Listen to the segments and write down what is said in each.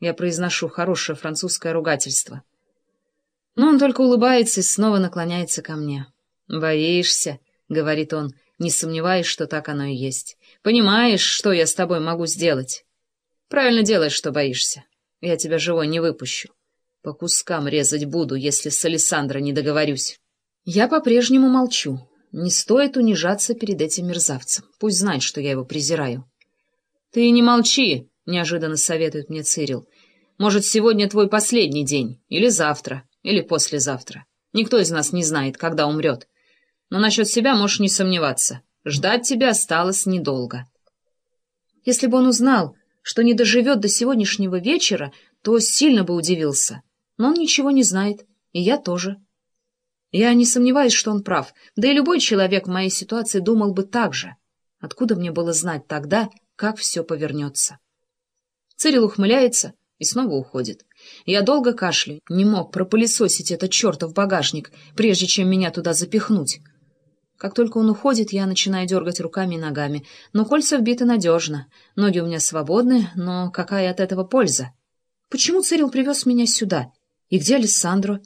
Я произношу хорошее французское ругательство. Но он только улыбается и снова наклоняется ко мне. «Боишься?» — говорит он, не сомневаясь, что так оно и есть. «Понимаешь, что я с тобой могу сделать?» «Правильно делаешь, что боишься. Я тебя живой не выпущу. По кускам резать буду, если с Александрой не договорюсь». Я по-прежнему молчу. Не стоит унижаться перед этим мерзавцем. Пусть знает, что я его презираю. «Ты не молчи», — неожиданно советует мне Цирил. «Может, сегодня твой последний день, или завтра, или послезавтра. Никто из нас не знает, когда умрет. Но насчет себя можешь не сомневаться. Ждать тебя осталось недолго». Если бы он узнал, что не доживет до сегодняшнего вечера, то сильно бы удивился. Но он ничего не знает, и я тоже. Я не сомневаюсь, что он прав, да и любой человек в моей ситуации думал бы так же. Откуда мне было знать тогда, как все повернется? Цирил ухмыляется и снова уходит. Я долго кашляю, не мог пропылесосить этот чертов багажник, прежде чем меня туда запихнуть. Как только он уходит, я начинаю дергать руками и ногами, но кольца вбиты надежно. Ноги у меня свободны, но какая от этого польза? Почему Цирил привез меня сюда? И где Алессандро?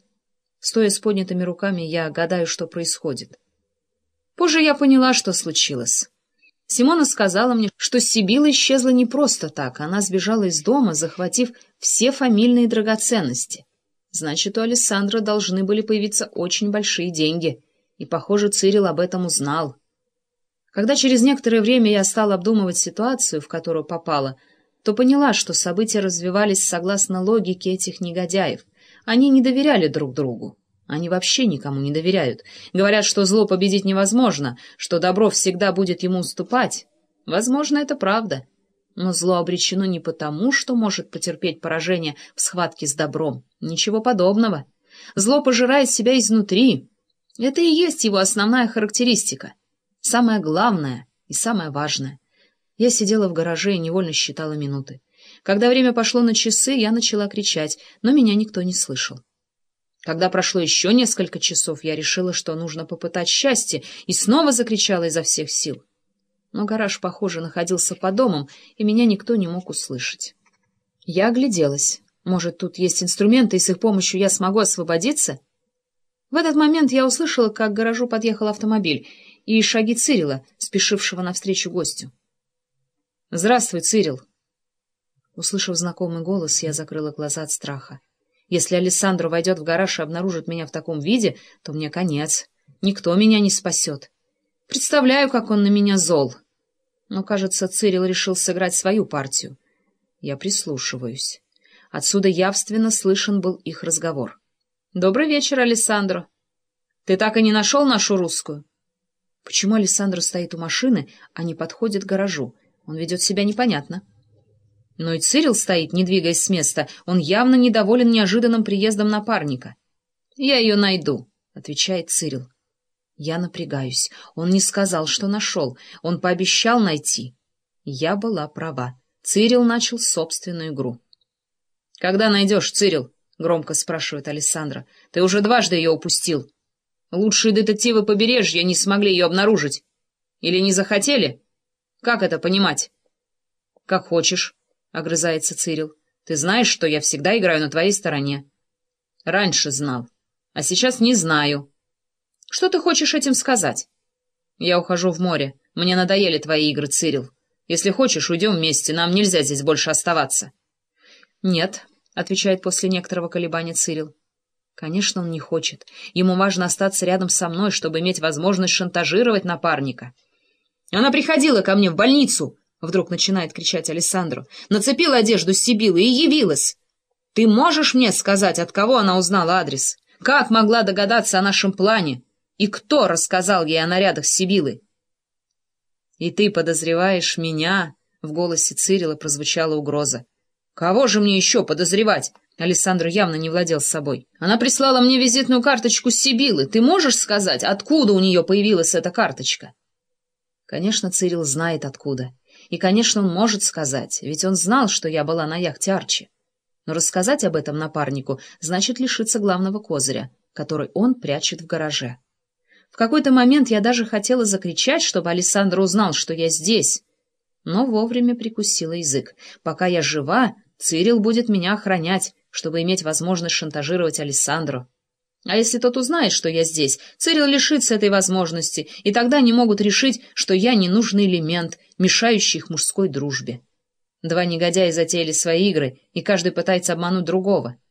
Стоя с поднятыми руками, я гадаю, что происходит. Позже я поняла, что случилось. Симона сказала мне, что Сибила исчезла не просто так, она сбежала из дома, захватив все фамильные драгоценности. Значит, у Александра должны были появиться очень большие деньги, и, похоже, Цирил об этом узнал. Когда через некоторое время я стала обдумывать ситуацию, в которую попала, то поняла, что события развивались согласно логике этих негодяев. Они не доверяли друг другу. Они вообще никому не доверяют. Говорят, что зло победить невозможно, что добро всегда будет ему уступать. Возможно, это правда. Но зло обречено не потому, что может потерпеть поражение в схватке с добром. Ничего подобного. Зло пожирает себя изнутри. Это и есть его основная характеристика. Самое главное и самое важное. Я сидела в гараже и невольно считала минуты. Когда время пошло на часы, я начала кричать, но меня никто не слышал. Когда прошло еще несколько часов, я решила, что нужно попытать счастье, и снова закричала изо всех сил. Но гараж, похоже, находился по домам, и меня никто не мог услышать. Я огляделась. Может, тут есть инструменты, и с их помощью я смогу освободиться? В этот момент я услышала, как к гаражу подъехал автомобиль, и шаги Цирила, спешившего навстречу гостю. «Здравствуй, Цирил!» Услышав знакомый голос, я закрыла глаза от страха. Если Александр войдет в гараж и обнаружит меня в таком виде, то мне конец. Никто меня не спасет. Представляю, как он на меня зол. Но, кажется, Цирил решил сыграть свою партию. Я прислушиваюсь. Отсюда явственно слышен был их разговор. «Добрый вечер, Александро. Ты так и не нашел нашу русскую?» Почему Александр стоит у машины, а не подходит к гаражу? Он ведет себя непонятно. Но и Цирил стоит, не двигаясь с места. Он явно недоволен неожиданным приездом напарника. «Я ее найду», — отвечает Цирил. Я напрягаюсь. Он не сказал, что нашел. Он пообещал найти. Я была права. Цирил начал собственную игру. «Когда найдешь, Цирил?» — громко спрашивает Александра. «Ты уже дважды ее упустил. Лучшие детективы побережья не смогли ее обнаружить. Или не захотели? Как это понимать?» «Как хочешь». — огрызается Цирил. — Ты знаешь, что я всегда играю на твоей стороне. — Раньше знал, а сейчас не знаю. — Что ты хочешь этим сказать? — Я ухожу в море. Мне надоели твои игры, Цирил. Если хочешь, уйдем вместе, нам нельзя здесь больше оставаться. — Нет, — отвечает после некоторого колебания Цирил. Конечно, он не хочет. Ему важно остаться рядом со мной, чтобы иметь возможность шантажировать напарника. Она приходила ко мне в больницу, Вдруг начинает кричать Александру. Нацепила одежду Сибилы и явилась. Ты можешь мне сказать, от кого она узнала адрес? Как могла догадаться о нашем плане? И кто рассказал ей о нарядах Сибилы? И ты подозреваешь меня? В голосе Цирила прозвучала угроза. Кого же мне еще подозревать? Александр явно не владел собой. Она прислала мне визитную карточку Сибилы. Ты можешь сказать, откуда у нее появилась эта карточка? Конечно, Цирил знает, откуда. И, конечно, он может сказать, ведь он знал, что я была на яхте Арчи. Но рассказать об этом напарнику значит лишиться главного козыря, который он прячет в гараже. В какой-то момент я даже хотела закричать, чтобы Александр узнал, что я здесь. Но вовремя прикусила язык. Пока я жива, Цирил будет меня охранять, чтобы иметь возможность шантажировать Алессандро. А если тот узнает, что я здесь, Цирил лишится этой возможности, и тогда они могут решить, что я ненужный элемент, мешающий их мужской дружбе. Два негодяя затеяли свои игры, и каждый пытается обмануть другого —